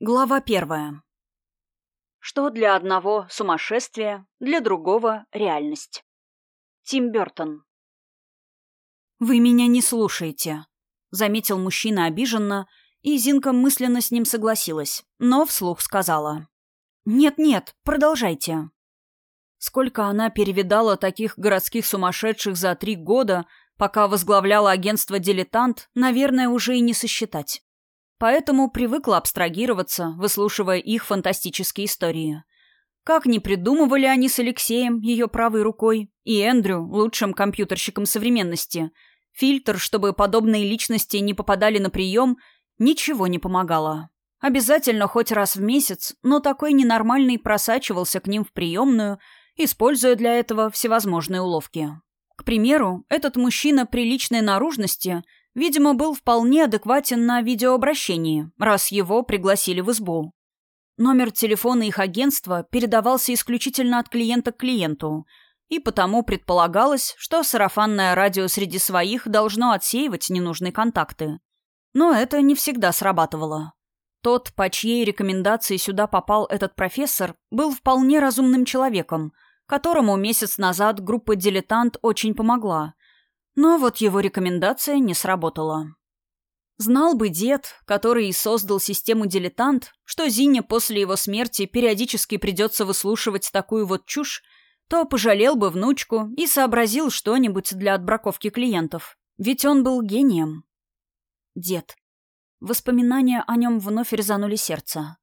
Глава первая. Что для одного сумасшествие, для другого реальность. Тим Бертон. «Вы меня не слушаете», — заметил мужчина обиженно, и Зинка мысленно с ним согласилась, но вслух сказала. «Нет-нет, продолжайте». Сколько она перевидала таких городских сумасшедших за три года, пока возглавляла агентство «Дилетант», наверное, уже и не сосчитать поэтому привыкла абстрагироваться, выслушивая их фантастические истории. Как ни придумывали они с Алексеем, ее правой рукой, и Эндрю, лучшим компьютерщиком современности, фильтр, чтобы подобные личности не попадали на прием, ничего не помогало. Обязательно хоть раз в месяц, но такой ненормальный просачивался к ним в приемную, используя для этого всевозможные уловки. К примеру, этот мужчина приличной наружности – Видимо, был вполне адекватен на видеообращении, раз его пригласили в избу. Номер телефона их агентства передавался исключительно от клиента к клиенту, и потому предполагалось, что сарафанное радио среди своих должно отсеивать ненужные контакты. Но это не всегда срабатывало. Тот, по чьей рекомендации сюда попал этот профессор, был вполне разумным человеком, которому месяц назад группа «Дилетант» очень помогла, но вот его рекомендация не сработала. Знал бы дед, который и создал систему «Дилетант», что Зине после его смерти периодически придется выслушивать такую вот чушь, то пожалел бы внучку и сообразил что-нибудь для отбраковки клиентов. Ведь он был гением. Дед. Воспоминания о нем вновь резанули сердце.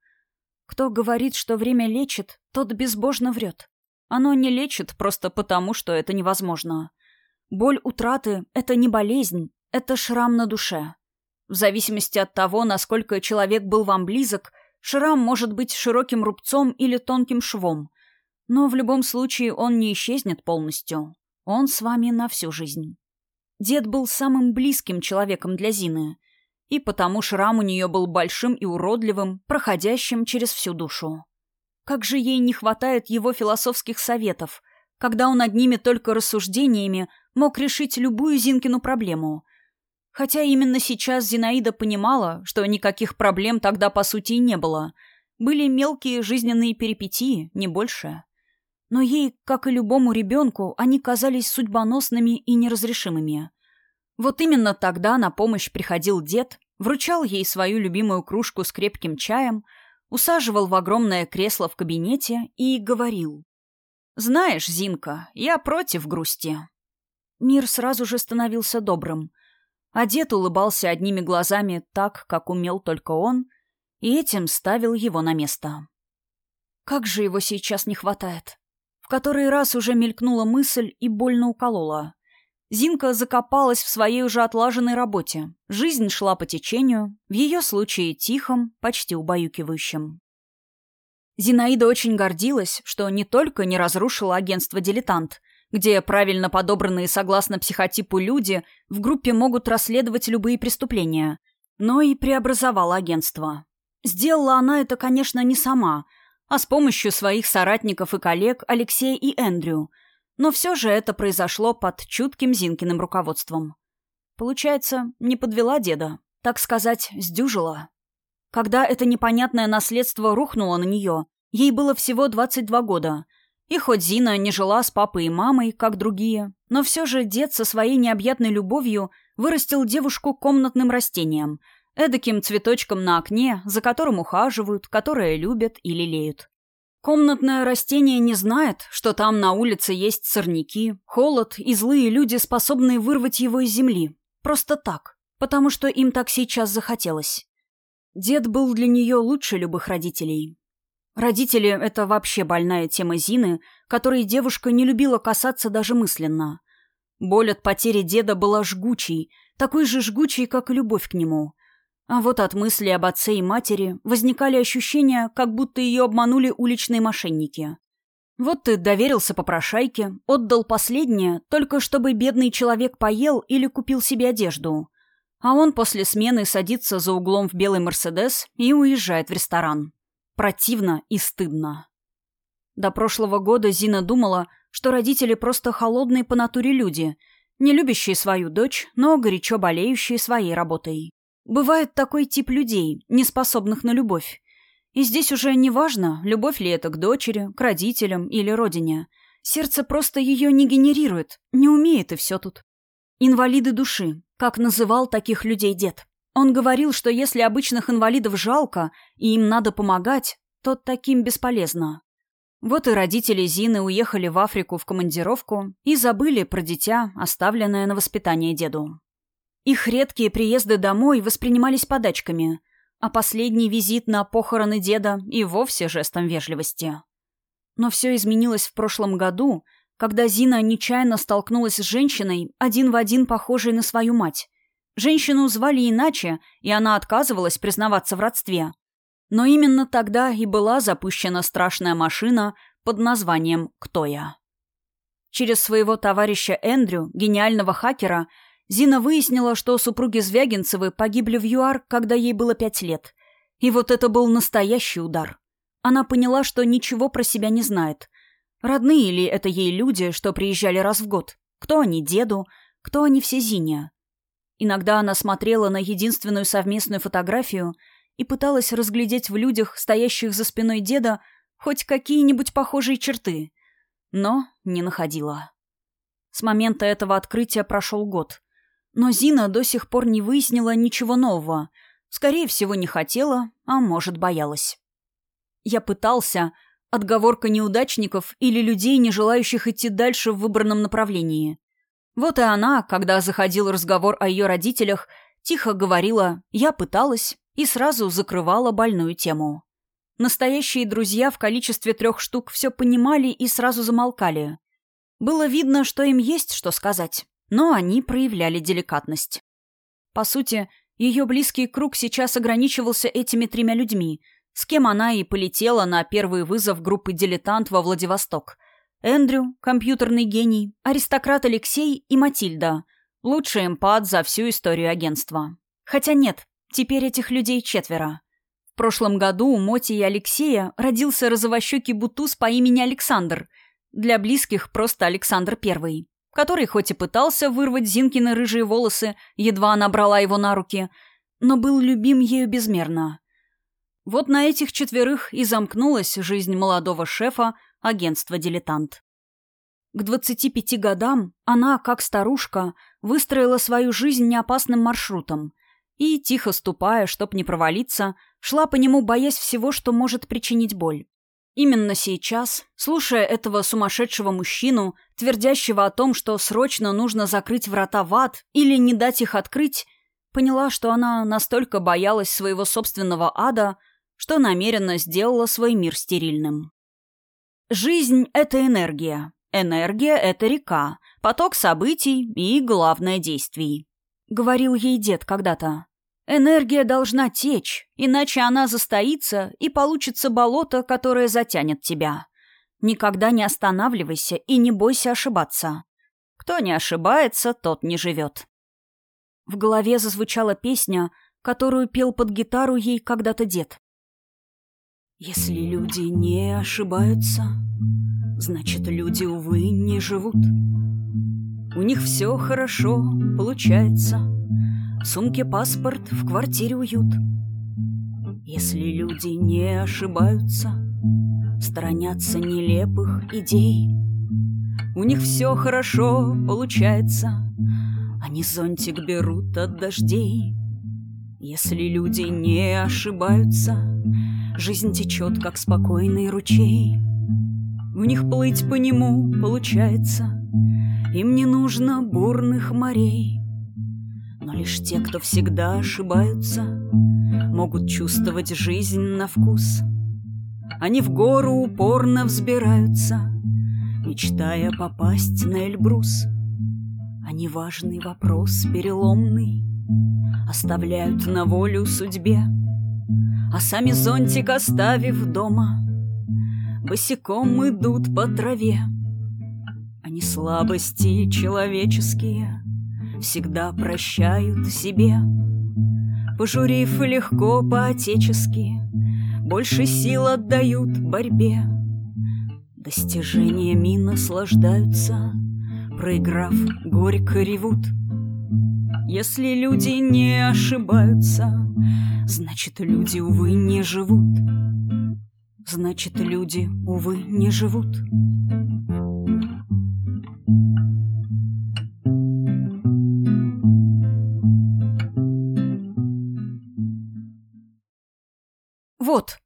Кто говорит, что время лечит, тот безбожно врет. Оно не лечит просто потому, что это невозможно. Боль утраты — это не болезнь, это шрам на душе. В зависимости от того, насколько человек был вам близок, шрам может быть широким рубцом или тонким швом. Но в любом случае он не исчезнет полностью. Он с вами на всю жизнь. Дед был самым близким человеком для Зины, и потому шрам у нее был большим и уродливым, проходящим через всю душу. Как же ей не хватает его философских советов, когда он одними только рассуждениями мог решить любую Зинкину проблему. Хотя именно сейчас Зинаида понимала, что никаких проблем тогда по сути не было. Были мелкие жизненные перипетии, не больше. Но ей, как и любому ребенку, они казались судьбоносными и неразрешимыми. Вот именно тогда на помощь приходил дед, вручал ей свою любимую кружку с крепким чаем, усаживал в огромное кресло в кабинете и говорил. «Знаешь, Зинка, я против грусти. Мир сразу же становился добрым. А улыбался одними глазами так, как умел только он, и этим ставил его на место. Как же его сейчас не хватает? В который раз уже мелькнула мысль и больно уколола. Зинка закопалась в своей уже отлаженной работе. Жизнь шла по течению, в ее случае тихом, почти убаюкивающем. Зинаида очень гордилась, что не только не разрушила агентство «Дилетант», где правильно подобранные согласно психотипу люди в группе могут расследовать любые преступления, но и преобразовала агентство. Сделала она это, конечно, не сама, а с помощью своих соратников и коллег Алексея и Эндрю, но все же это произошло под чутким Зинкиным руководством. Получается, не подвела деда, так сказать, сдюжила. Когда это непонятное наследство рухнуло на нее, ей было всего 22 года, и хоть Зина не жила с папой и мамой, как другие, но все же дед со своей необъятной любовью вырастил девушку комнатным растением, эдаким цветочком на окне, за которым ухаживают, которое любят и лелеют. Комнатное растение не знает, что там на улице есть сорняки, холод и злые люди, способные вырвать его из земли. Просто так, потому что им так сейчас захотелось. Дед был для нее лучше любых родителей. Родители — это вообще больная тема Зины, которой девушка не любила касаться даже мысленно. Боль от потери деда была жгучей, такой же жгучей, как и любовь к нему. А вот от мысли об отце и матери возникали ощущения, как будто ее обманули уличные мошенники. Вот ты доверился попрошайке, отдал последнее, только чтобы бедный человек поел или купил себе одежду. А он после смены садится за углом в белый «Мерседес» и уезжает в ресторан. Противно и стыдно. До прошлого года Зина думала, что родители просто холодные по натуре люди, не любящие свою дочь, но горячо болеющие своей работой. Бывает такой тип людей, не способных на любовь. И здесь уже не важно, любовь ли это к дочери, к родителям или родине. Сердце просто ее не генерирует, не умеет и все тут. Инвалиды души, как называл таких людей дед. Он говорил, что если обычных инвалидов жалко и им надо помогать, то таким бесполезно. Вот и родители Зины уехали в Африку в командировку и забыли про дитя, оставленное на воспитание деду. Их редкие приезды домой воспринимались подачками, а последний визит на похороны деда и вовсе жестом вежливости. Но все изменилось в прошлом году, когда Зина нечаянно столкнулась с женщиной, один в один похожей на свою мать. Женщину звали иначе, и она отказывалась признаваться в родстве. Но именно тогда и была запущена страшная машина под названием «Кто я?». Через своего товарища Эндрю, гениального хакера, Зина выяснила, что супруги Звягинцевы погибли в ЮАР, когда ей было пять лет. И вот это был настоящий удар. Она поняла, что ничего про себя не знает. Родные ли это ей люди, что приезжали раз в год? Кто они деду? Кто они все Зине? Иногда она смотрела на единственную совместную фотографию и пыталась разглядеть в людях, стоящих за спиной деда, хоть какие-нибудь похожие черты. Но не находила. С момента этого открытия прошел год. Но Зина до сих пор не выяснила ничего нового. Скорее всего, не хотела, а может, боялась. Я пытался, отговорка неудачников или людей, не желающих идти дальше в выбранном направлении. Вот и она, когда заходил разговор о ее родителях, тихо говорила «я пыталась» и сразу закрывала больную тему. Настоящие друзья в количестве трех штук все понимали и сразу замолкали. Было видно, что им есть что сказать, но они проявляли деликатность. По сути, ее близкий круг сейчас ограничивался этими тремя людьми, с кем она и полетела на первый вызов группы «Дилетант» во Владивосток. Эндрю, компьютерный гений, аристократ Алексей и Матильда, лучший эмпат за всю историю агентства. Хотя нет, теперь этих людей четверо. В прошлом году у Моти и Алексея родился розовощекий бутуз по имени Александр, для близких просто Александр Первый, который хоть и пытался вырвать Зинкины рыжие волосы, едва она брала его на руки, но был любим ею безмерно. Вот на этих четверых и замкнулась жизнь молодого шефа агентства «Дилетант». К 25 годам она, как старушка, выстроила свою жизнь неопасным маршрутом и, тихо ступая, чтоб не провалиться, шла по нему, боясь всего, что может причинить боль. Именно сейчас, слушая этого сумасшедшего мужчину, твердящего о том, что срочно нужно закрыть врата в ад или не дать их открыть, поняла, что она настолько боялась своего собственного ада, что намеренно сделала свой мир стерильным. Жизнь — это энергия. Энергия — это река, поток событий и, главное, действий. Говорил ей дед когда-то. Энергия должна течь, иначе она застоится и получится болото, которое затянет тебя. Никогда не останавливайся и не бойся ошибаться. Кто не ошибается, тот не живет. В голове зазвучала песня, которую пел под гитару ей когда-то дед. Если люди не ошибаются, значит, люди, увы, не живут. У них все хорошо получается. В сумке паспорт, в квартире уют. Если люди не ошибаются, сторонятся нелепых идей. У них все хорошо получается, они зонтик берут от дождей. Если люди не ошибаются, Жизнь течет, как спокойный ручей. В них плыть по нему получается, Им не нужно бурных морей. Но лишь те, кто всегда ошибаются, Могут чувствовать жизнь на вкус. Они в гору упорно взбираются, Мечтая попасть на Эльбрус. Они важный вопрос переломный Оставляют на волю судьбе — а сами зонтик оставив дома, босиком идут по траве. Они слабости человеческие всегда прощают себе, пожурив легко по-отечески, больше сил отдают борьбе. Достижениями наслаждаются, проиграв, горько ревут. Если люди не ошибаются, Значит, люди, увы, не живут. значит, люди, увы, не живут. Вот.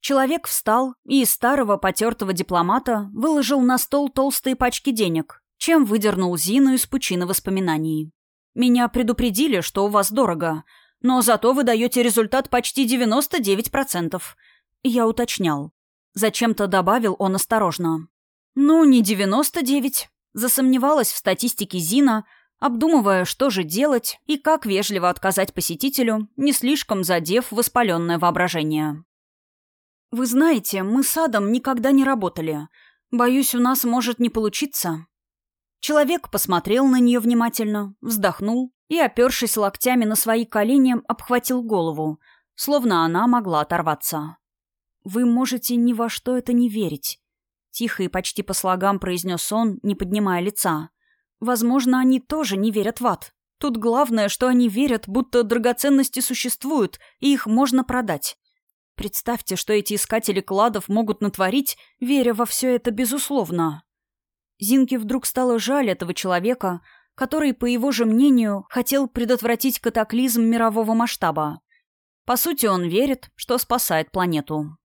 Человек встал и из старого потертого дипломата выложил на стол толстые пачки денег, чем выдернул Зину из пучины воспоминаний. «Меня предупредили, что у вас дорого, но зато вы даете результат почти 99%. Я уточнял. Зачем-то добавил он осторожно. «Ну, не 99. Засомневалась в статистике Зина, обдумывая, что же делать и как вежливо отказать посетителю, не слишком задев воспаленное воображение. «Вы знаете, мы с Адом никогда не работали. Боюсь, у нас может не получиться». Человек посмотрел на нее внимательно, вздохнул и, опершись локтями на свои колени, обхватил голову, словно она могла оторваться. «Вы можете ни во что это не верить», — тихо и почти по слогам произнес он, не поднимая лица. Возможно, они тоже не верят в ад. Тут главное, что они верят, будто драгоценности существуют, и их можно продать. Представьте, что эти искатели кладов могут натворить, веря во все это безусловно. Зинке вдруг стало жаль этого человека, который, по его же мнению, хотел предотвратить катаклизм мирового масштаба. По сути, он верит, что спасает планету.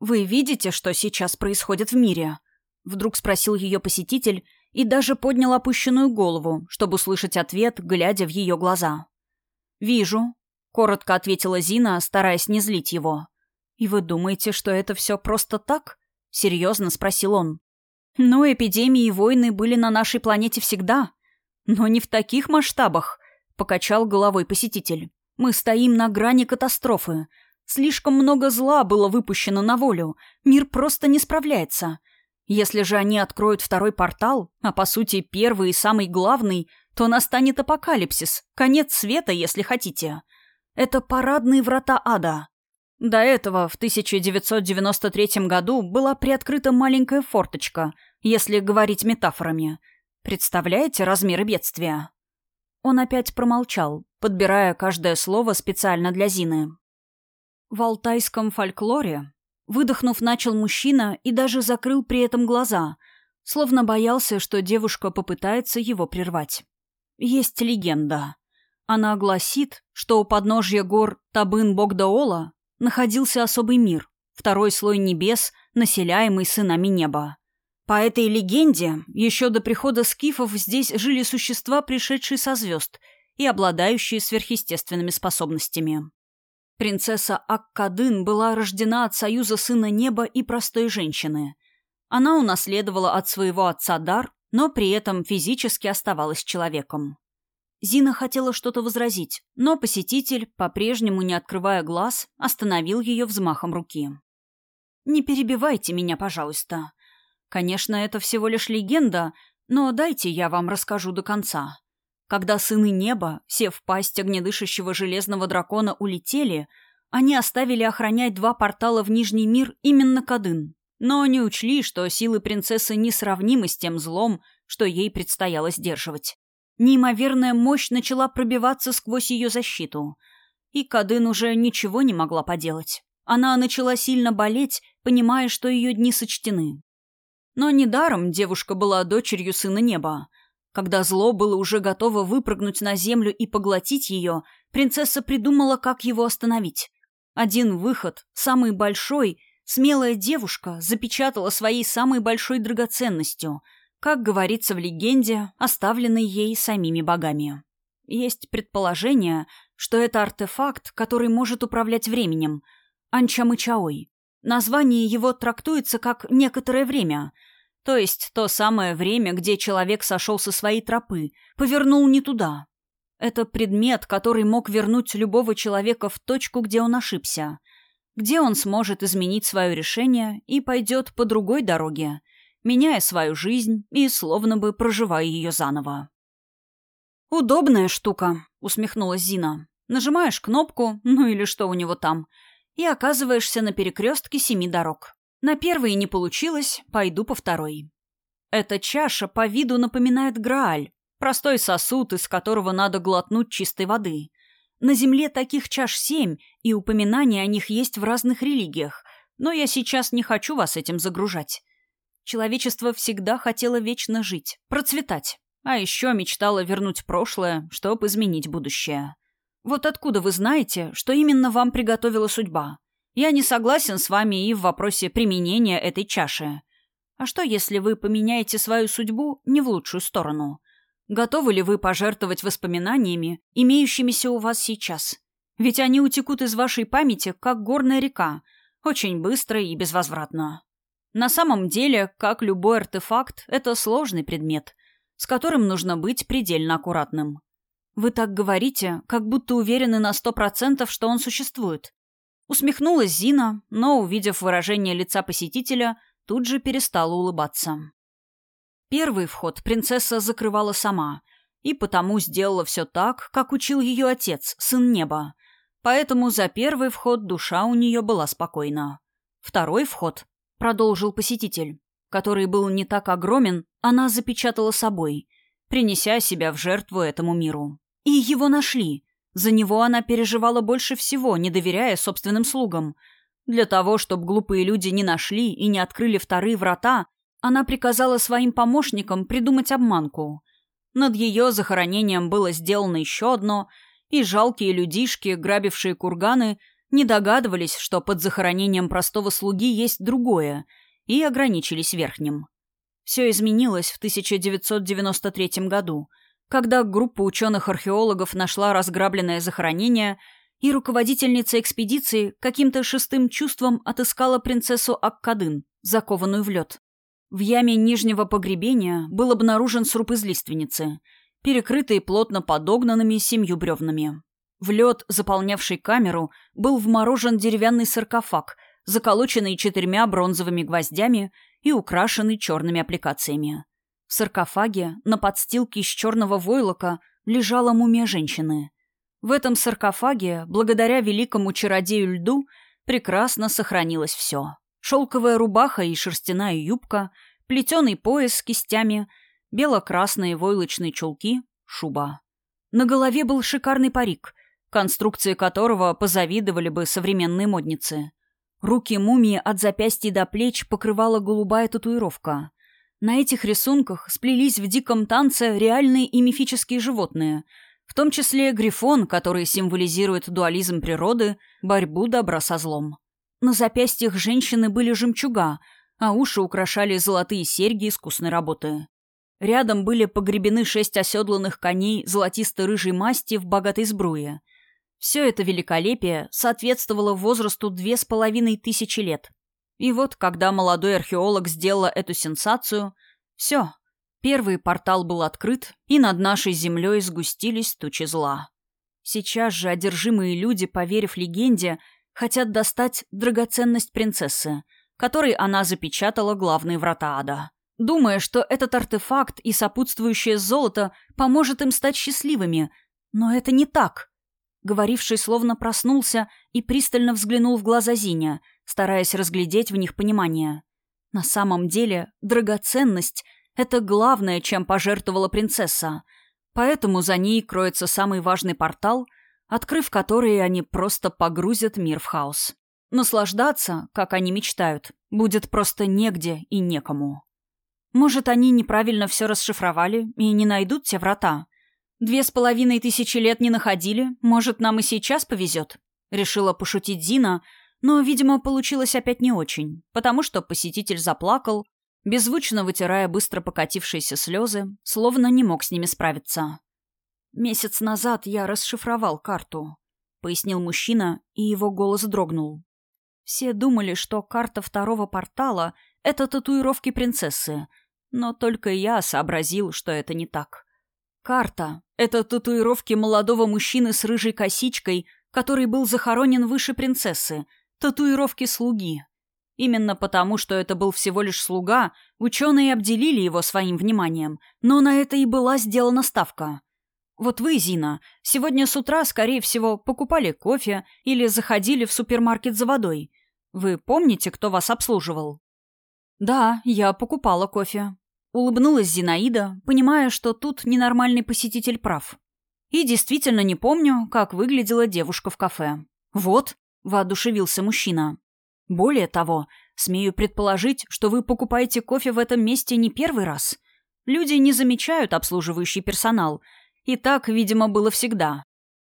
«Вы видите, что сейчас происходит в мире?» — вдруг спросил ее посетитель, и даже поднял опущенную голову, чтобы услышать ответ, глядя в ее глаза. «Вижу», — коротко ответила Зина, стараясь не злить его. «И вы думаете, что это все просто так?» — серьезно спросил он. «Ну, эпидемии и войны были на нашей планете всегда. Но не в таких масштабах», — покачал головой посетитель. «Мы стоим на грани катастрофы. Слишком много зла было выпущено на волю. Мир просто не справляется. Если же они откроют второй портал, а по сути первый и самый главный, то настанет апокалипсис, конец света, если хотите. Это парадные врата ада. До этого в 1993 году была приоткрыта маленькая форточка, если говорить метафорами. Представляете размеры бедствия? Он опять промолчал, подбирая каждое слово специально для Зины. В алтайском фольклоре Выдохнув, начал мужчина и даже закрыл при этом глаза, словно боялся, что девушка попытается его прервать. Есть легенда. Она гласит, что у подножья гор Табын-Богдаола находился особый мир, второй слой небес, населяемый сынами неба. По этой легенде, еще до прихода скифов здесь жили существа, пришедшие со звезд и обладающие сверхъестественными способностями. Принцесса Аккадын была рождена от союза сына неба и простой женщины. Она унаследовала от своего отца дар, но при этом физически оставалась человеком. Зина хотела что-то возразить, но посетитель, по-прежнему не открывая глаз, остановил ее взмахом руки. «Не перебивайте меня, пожалуйста. Конечно, это всего лишь легенда, но дайте я вам расскажу до конца. Когда сыны неба, сев в пасть огнедышащего железного дракона, улетели, они оставили охранять два портала в Нижний мир именно Кадын. Но они учли, что силы принцессы несравнимы с тем злом, что ей предстояло сдерживать. Неимоверная мощь начала пробиваться сквозь ее защиту. И Кадын уже ничего не могла поделать. Она начала сильно болеть, понимая, что ее дни сочтены. Но недаром девушка была дочерью сына неба — когда зло было уже готово выпрыгнуть на землю и поглотить ее, принцесса придумала, как его остановить. Один выход, самый большой, смелая девушка запечатала своей самой большой драгоценностью, как говорится в легенде, оставленной ей самими богами. Есть предположение, что это артефакт, который может управлять временем – Анчамычаой. Название его трактуется как «некоторое время», то есть то самое время, где человек сошел со своей тропы, повернул не туда. Это предмет, который мог вернуть любого человека в точку, где он ошибся, где он сможет изменить свое решение и пойдет по другой дороге, меняя свою жизнь и словно бы проживая ее заново. «Удобная штука», — усмехнулась Зина. «Нажимаешь кнопку, ну или что у него там, и оказываешься на перекрестке семи дорог. На первой не получилось, пойду по второй. Эта чаша по виду напоминает Грааль, простой сосуд, из которого надо глотнуть чистой воды. На Земле таких чаш семь, и упоминания о них есть в разных религиях, Но я сейчас не хочу вас этим загружать. Человечество всегда хотело вечно жить, процветать. А еще мечтало вернуть прошлое, чтобы изменить будущее. Вот откуда вы знаете, что именно вам приготовила судьба? Я не согласен с вами и в вопросе применения этой чаши. А что, если вы поменяете свою судьбу не в лучшую сторону? Готовы ли вы пожертвовать воспоминаниями, имеющимися у вас сейчас? Ведь они утекут из вашей памяти, как горная река, очень быстро и безвозвратно. На самом деле, как любой артефакт, это сложный предмет, с которым нужно быть предельно аккуратным. Вы так говорите, как будто уверены на сто процентов, что он существует. Усмехнулась Зина, но, увидев выражение лица посетителя, тут же перестала улыбаться. Первый вход принцесса закрывала сама, и потому сделала все так, как учил ее отец, сын неба. Поэтому за первый вход душа у нее была спокойна. Второй вход, продолжил посетитель, который был не так огромен, она запечатала собой, принеся себя в жертву этому миру. И его нашли. За него она переживала больше всего, не доверяя собственным слугам. Для того, чтобы глупые люди не нашли и не открыли вторые врата, она приказала своим помощникам придумать обманку. Над ее захоронением было сделано еще одно, и жалкие людишки, грабившие курганы, не догадывались, что под захоронением простого слуги есть другое, и ограничились верхним. Все изменилось в 1993 году, когда группа ученых-археологов нашла разграбленное захоронение, и руководительница экспедиции каким-то шестым чувством отыскала принцессу Аккадын, закованную в лед. В яме нижнего погребения был обнаружен сруб из лиственницы, перекрытый плотно подогнанными семью бревнами. В лед, заполнявший камеру, был вморожен деревянный саркофаг, заколоченный четырьмя бронзовыми гвоздями и украшенный черными аппликациями. В саркофаге на подстилке из черного войлока лежала мумия женщины. В этом саркофаге, благодаря великому чародею льду, прекрасно сохранилось все. Шелковая рубаха и шерстяная юбка, плетеный пояс с кистями, бело-красные войлочные чулки, шуба. На голове был шикарный парик, конструкции которого позавидовали бы современные модницы. Руки мумии от запястья до плеч покрывала голубая татуировка. На этих рисунках сплелись в диком танце реальные и мифические животные, в том числе грифон, который символизирует дуализм природы, борьбу добра со злом. На запястьях женщины были жемчуга, а уши украшали золотые серьги искусной работы. Рядом были погребены шесть оседланных коней золотисто-рыжей масти в богатой сбруе. Все это великолепие соответствовало возрасту две с половиной тысячи лет. И вот, когда молодой археолог сделала эту сенсацию, все, первый портал был открыт, и над нашей землей сгустились тучи зла. Сейчас же одержимые люди, поверив легенде, хотят достать драгоценность принцессы, которой она запечатала главные врата ада. Думая, что этот артефакт и сопутствующее золото поможет им стать счастливыми. Но это не так. Говоривший словно проснулся и пристально взглянул в глаза Зиня, стараясь разглядеть в них понимание. На самом деле, драгоценность — это главное, чем пожертвовала принцесса. Поэтому за ней кроется самый важный портал — открыв которые они просто погрузят мир в хаос. Наслаждаться, как они мечтают, будет просто негде и некому. Может, они неправильно все расшифровали и не найдут те врата? Две с половиной тысячи лет не находили, может, нам и сейчас повезет? Решила пошутить Зина, но, видимо, получилось опять не очень, потому что посетитель заплакал, беззвучно вытирая быстро покатившиеся слезы, словно не мог с ними справиться. «Месяц назад я расшифровал карту», — пояснил мужчина, и его голос дрогнул. Все думали, что карта второго портала — это татуировки принцессы, но только я сообразил, что это не так. Карта — это татуировки молодого мужчины с рыжей косичкой, который был захоронен выше принцессы, татуировки слуги. Именно потому, что это был всего лишь слуга, ученые обделили его своим вниманием, но на это и была сделана ставка. Вот вы, Зина, сегодня с утра, скорее всего, покупали кофе или заходили в супермаркет за водой. Вы помните, кто вас обслуживал? Да, я покупала кофе. Улыбнулась Зинаида, понимая, что тут ненормальный посетитель прав. И действительно не помню, как выглядела девушка в кафе. Вот, воодушевился мужчина. Более того, смею предположить, что вы покупаете кофе в этом месте не первый раз. Люди не замечают обслуживающий персонал. И так, видимо, было всегда.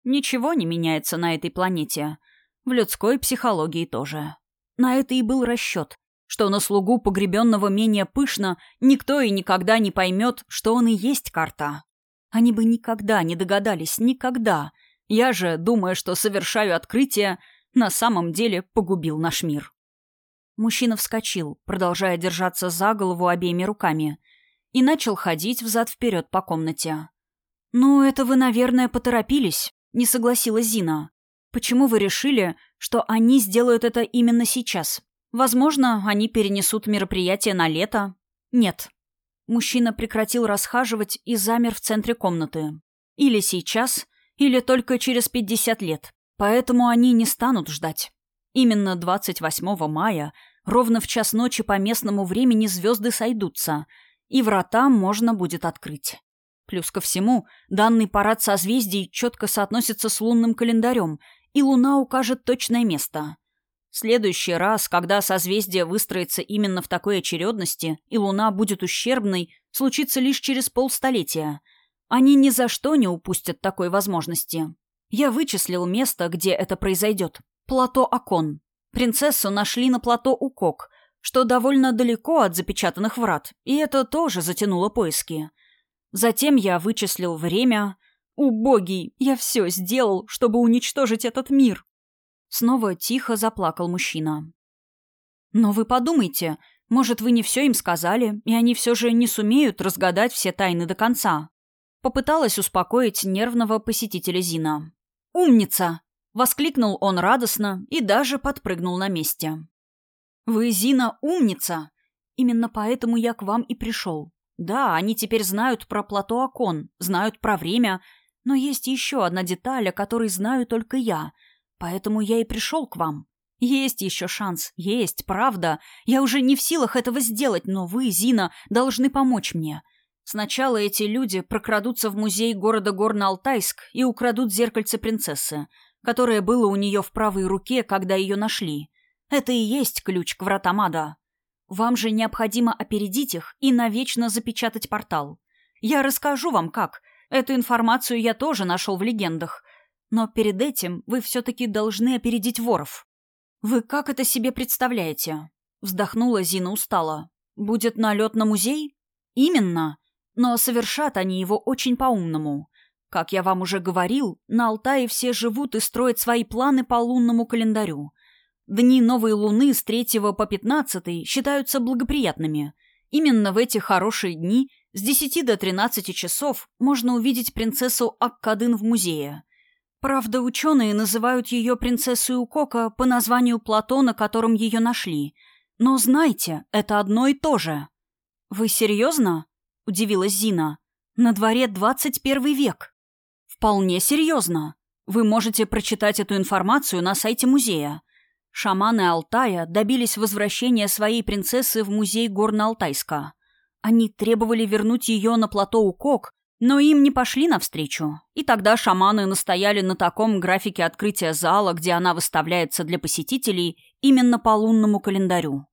Ничего не меняется на этой планете. В людской психологии тоже. На это и был расчет, что на слугу погребенного менее пышно никто и никогда не поймет, что он и есть карта. Они бы никогда не догадались, никогда. Я же, думая, что совершаю открытие, на самом деле погубил наш мир. Мужчина вскочил, продолжая держаться за голову обеими руками, и начал ходить взад-вперед по комнате. «Ну, это вы, наверное, поторопились», — не согласилась Зина. «Почему вы решили, что они сделают это именно сейчас? Возможно, они перенесут мероприятие на лето?» «Нет». Мужчина прекратил расхаживать и замер в центре комнаты. «Или сейчас, или только через пятьдесят лет. Поэтому они не станут ждать. Именно 28 мая, ровно в час ночи по местному времени, звезды сойдутся, и врата можно будет открыть. Плюс ко всему, данный парад созвездий четко соотносится с лунным календарем, и Луна укажет точное место. Следующий раз, когда созвездие выстроится именно в такой очередности, и Луна будет ущербной, случится лишь через полстолетия. Они ни за что не упустят такой возможности. Я вычислил место, где это произойдет. Плато Акон. Принцессу нашли на плато Укок, что довольно далеко от запечатанных врат, и это тоже затянуло поиски. Затем я вычислил время. Убогий, я все сделал, чтобы уничтожить этот мир. Снова тихо заплакал мужчина. Но вы подумайте, может, вы не все им сказали, и они все же не сумеют разгадать все тайны до конца. Попыталась успокоить нервного посетителя Зина. «Умница!» — воскликнул он радостно и даже подпрыгнул на месте. «Вы, Зина, умница! Именно поэтому я к вам и пришел. Да, они теперь знают про плато окон, знают про время, но есть еще одна деталь, о которой знаю только я, поэтому я и пришел к вам. Есть еще шанс, есть, правда. Я уже не в силах этого сделать, но вы, Зина, должны помочь мне. Сначала эти люди прокрадутся в музей города Горно-Алтайск и украдут зеркальце принцессы, которое было у нее в правой руке, когда ее нашли. Это и есть ключ к вратам ада. Вам же необходимо опередить их и навечно запечатать портал. Я расскажу вам, как. Эту информацию я тоже нашел в легендах. Но перед этим вы все-таки должны опередить воров. Вы как это себе представляете? Вздохнула Зина устало. Будет налет на музей? Именно. Но совершат они его очень по-умному. Как я вам уже говорил, на Алтае все живут и строят свои планы по лунному календарю. Дни новой луны с 3 по 15 считаются благоприятными. Именно в эти хорошие дни с 10 до 13 часов можно увидеть принцессу Аккадын в музее. Правда, ученые называют ее принцессой Укока по названию плато, на котором ее нашли. Но знайте, это одно и то же. Вы серьезно? удивилась Зина. «На дворе 21 век». «Вполне серьезно. Вы можете прочитать эту информацию на сайте музея. Шаманы Алтая добились возвращения своей принцессы в музей Горно-Алтайска. Они требовали вернуть ее на плато Укок, но им не пошли навстречу. И тогда шаманы настояли на таком графике открытия зала, где она выставляется для посетителей именно по лунному календарю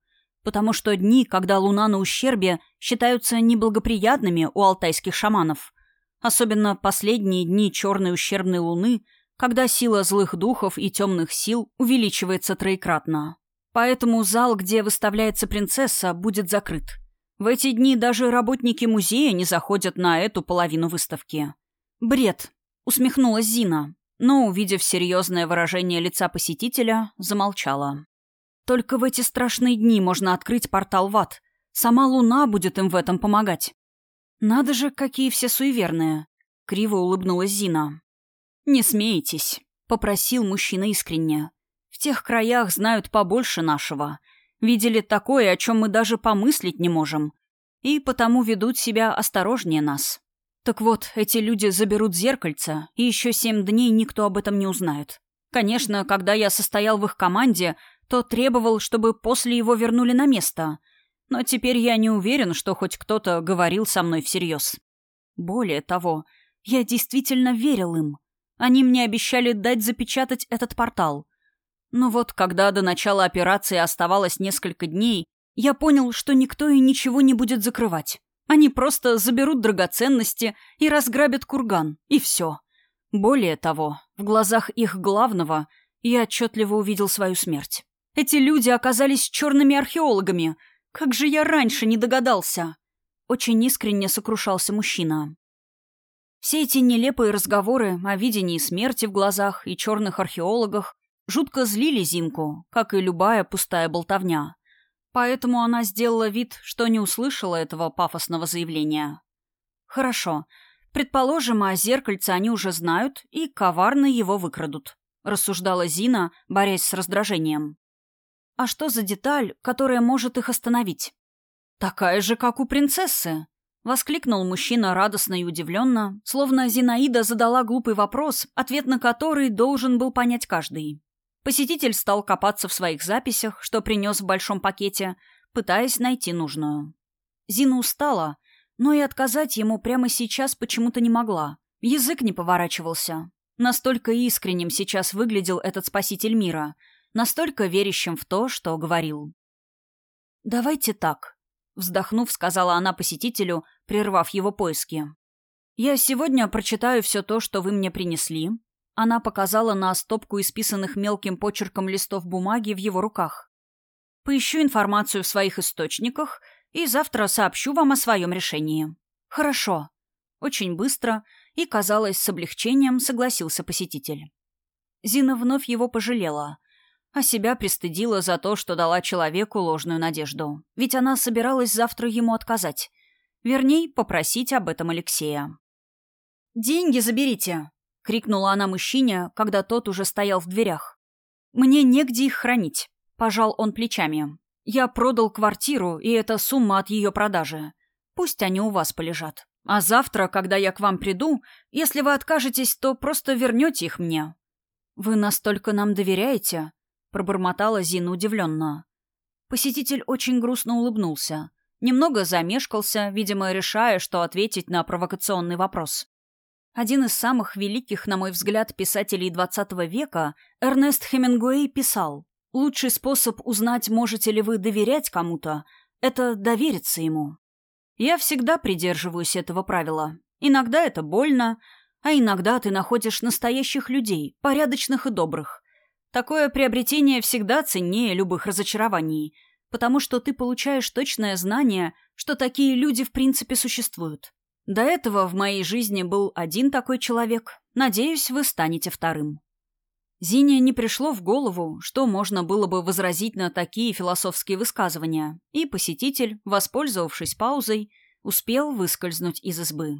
потому что дни, когда луна на ущербе, считаются неблагоприятными у алтайских шаманов. Особенно последние дни черной ущербной луны, когда сила злых духов и темных сил увеличивается троекратно. Поэтому зал, где выставляется принцесса, будет закрыт. В эти дни даже работники музея не заходят на эту половину выставки. «Бред», — усмехнулась Зина, но, увидев серьезное выражение лица посетителя, замолчала. Только в эти страшные дни можно открыть портал в ад. Сама луна будет им в этом помогать. Надо же, какие все суеверные. Криво улыбнулась Зина. Не смейтесь, попросил мужчина искренне. В тех краях знают побольше нашего. Видели такое, о чем мы даже помыслить не можем. И потому ведут себя осторожнее нас. Так вот, эти люди заберут зеркальце, и еще семь дней никто об этом не узнает. Конечно, когда я состоял в их команде, то требовал, чтобы после его вернули на место. Но теперь я не уверен, что хоть кто-то говорил со мной всерьез. Более того, я действительно верил им. Они мне обещали дать запечатать этот портал. Но вот когда до начала операции оставалось несколько дней, я понял, что никто и ничего не будет закрывать. Они просто заберут драгоценности и разграбят курган, и все. Более того, в глазах их главного я отчетливо увидел свою смерть. Эти люди оказались черными археологами. Как же я раньше не догадался? Очень искренне сокрушался мужчина. Все эти нелепые разговоры о видении смерти в глазах и черных археологах жутко злили Зинку, как и любая пустая болтовня. Поэтому она сделала вид, что не услышала этого пафосного заявления. «Хорошо. Предположим, о зеркальце они уже знают и коварно его выкрадут», — рассуждала Зина, борясь с раздражением. «А что за деталь, которая может их остановить?» «Такая же, как у принцессы», — воскликнул мужчина радостно и удивленно, словно Зинаида задала глупый вопрос, ответ на который должен был понять каждый. Посетитель стал копаться в своих записях, что принес в большом пакете, пытаясь найти нужную. Зина устала, но и отказать ему прямо сейчас почему-то не могла. Язык не поворачивался. Настолько искренним сейчас выглядел этот спаситель мира, настолько верящим в то, что говорил. «Давайте так», — вздохнув, сказала она посетителю, прервав его поиски. «Я сегодня прочитаю все то, что вы мне принесли, она показала на стопку исписанных мелким почерком листов бумаги в его руках. «Поищу информацию в своих источниках и завтра сообщу вам о своем решении». «Хорошо». Очень быстро и, казалось, с облегчением согласился посетитель. Зина вновь его пожалела, а себя пристыдила за то, что дала человеку ложную надежду. Ведь она собиралась завтра ему отказать. Вернее, попросить об этом Алексея. «Деньги заберите», — крикнула она мужчине, когда тот уже стоял в дверях. «Мне негде их хранить», — пожал он плечами. «Я продал квартиру, и это сумма от ее продажи. Пусть они у вас полежат. А завтра, когда я к вам приду, если вы откажетесь, то просто вернете их мне». «Вы настолько нам доверяете?» — пробормотала Зина удивленно. Посетитель очень грустно улыбнулся. Немного замешкался, видимо, решая, что ответить на провокационный вопрос. Один из самых великих, на мой взгляд, писателей XX века, Эрнест Хемингуэй, писал «Лучший способ узнать, можете ли вы доверять кому-то, это довериться ему». Я всегда придерживаюсь этого правила. Иногда это больно, а иногда ты находишь настоящих людей, порядочных и добрых. Такое приобретение всегда ценнее любых разочарований, потому что ты получаешь точное знание, что такие люди в принципе существуют. До этого в моей жизни был один такой человек. Надеюсь, вы станете вторым. Зине не пришло в голову, что можно было бы возразить на такие философские высказывания, и посетитель, воспользовавшись паузой, успел выскользнуть из избы.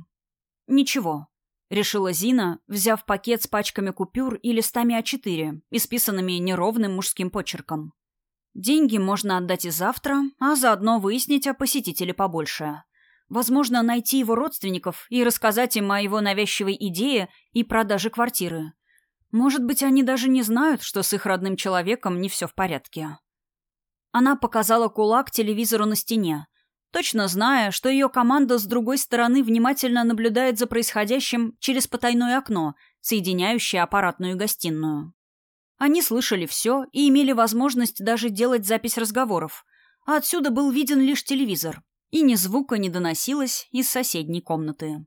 «Ничего», — решила Зина, взяв пакет с пачками купюр и листами А4, исписанными неровным мужским почерком. «Деньги можно отдать и завтра, а заодно выяснить о посетителе побольше. Возможно, найти его родственников и рассказать им о его навязчивой идее и продаже квартиры. Может быть, они даже не знают, что с их родным человеком не все в порядке. Она показала кулак телевизору на стене, точно зная, что ее команда с другой стороны внимательно наблюдает за происходящим через потайное окно, соединяющее аппаратную гостиную. Они слышали все и имели возможность даже делать запись разговоров, а отсюда был виден лишь телевизор, и ни звука не доносилось из соседней комнаты.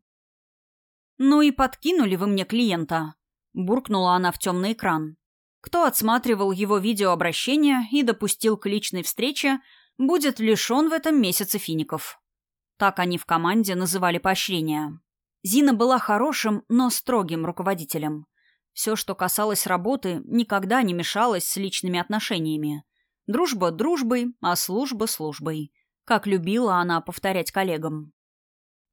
«Ну и подкинули вы мне клиента», — буркнула она в темный экран. «Кто отсматривал его видеообращение и допустил к личной встрече, будет лишен в этом месяце фиников». Так они в команде называли поощрение. Зина была хорошим, но строгим руководителем. Все, что касалось работы, никогда не мешалось с личными отношениями. Дружба дружбой, а служба службой как любила она повторять коллегам.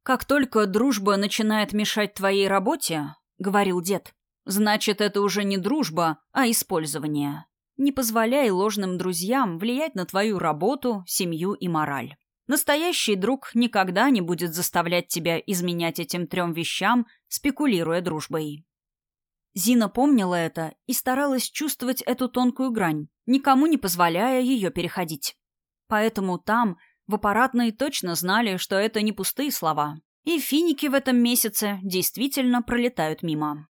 «Как только дружба начинает мешать твоей работе, — говорил дед, — значит, это уже не дружба, а использование. Не позволяй ложным друзьям влиять на твою работу, семью и мораль. Настоящий друг никогда не будет заставлять тебя изменять этим трем вещам, спекулируя дружбой». Зина помнила это и старалась чувствовать эту тонкую грань, никому не позволяя ее переходить. Поэтому там, в аппаратной точно знали, что это не пустые слова. И финики в этом месяце действительно пролетают мимо.